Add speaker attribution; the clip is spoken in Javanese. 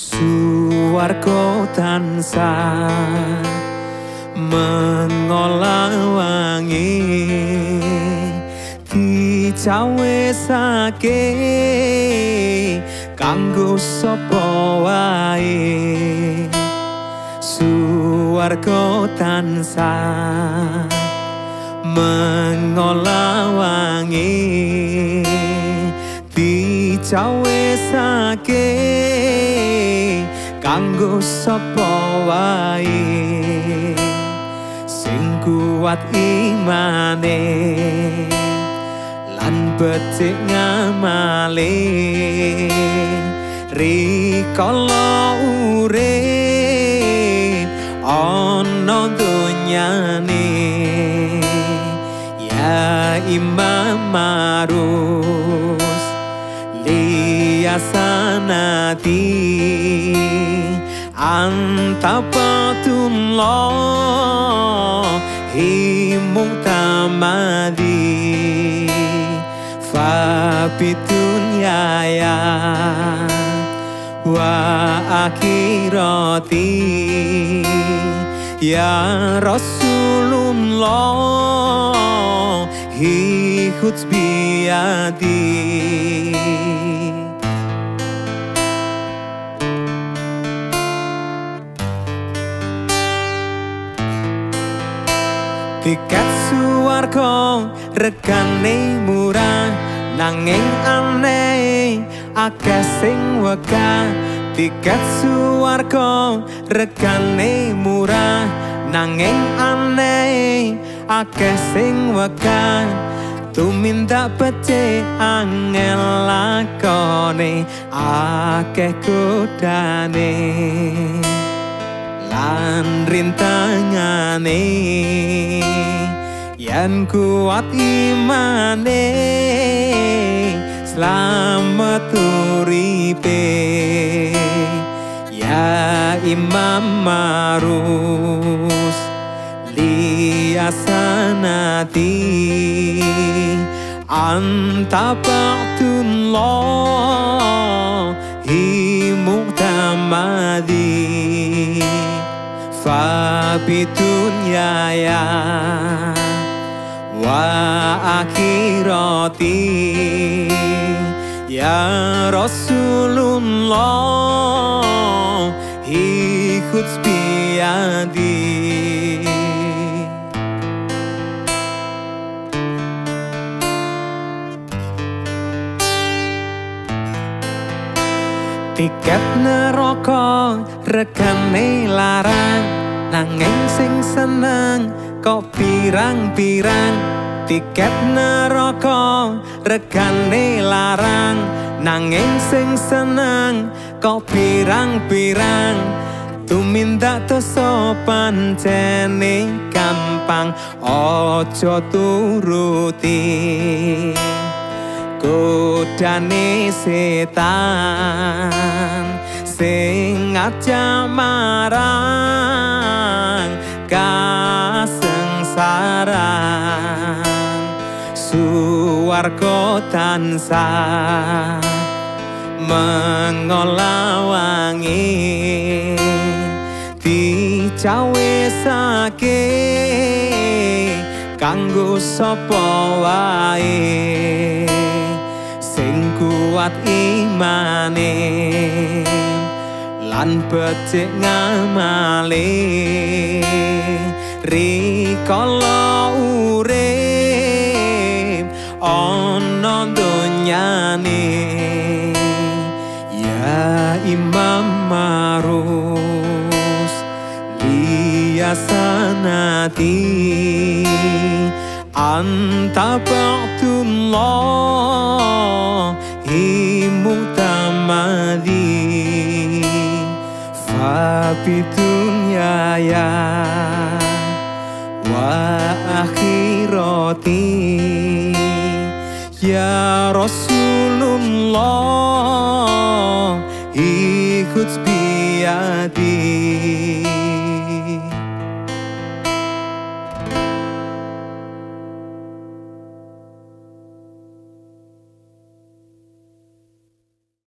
Speaker 1: Suwargo tansah mengolawangi dicawesake kanggo sapa wae. Suwarga tansah mengolawangi dicawesake kanggo sapa wae? Sing kuat imane lan becik ngamale. Rikala urip ana dunyane ya imam marus liyasanati antapatun lo himung tamadi fabitun yaya wa akhirati ya rasulullah hi biadi Tiket suwarga regane murah nanging aneh akeh sing wega tiket suwarga regane murah nanging aneh akeh sing wega tumindak pece angel lakone akeh kodane lan rintangane yen kuat imane selamat uripe. Ya imam marus liasanati anta ba'dullah hi muhtamadi fabitun ya. Wa akhirati. Ya rasulullah ikut biadi tiket neraka regane larang nanging sing seneng kok pirang-pirang? Tiket neraka regane larang. Nanging sing seneng kok pirang-pirang? Tumindak dosa pancene gampang aja turuti. Godane setan sing aja marang kasengsaran suwarga tansah mengolawangi dicawesake kanggo sapa wae sing kuat imane lan becik ngamale rikala urip ana donyane ya imam marus liyasanati anta ba'dullah mutamadi fabitun ya wa akhirati ya rasulullah ikut biadi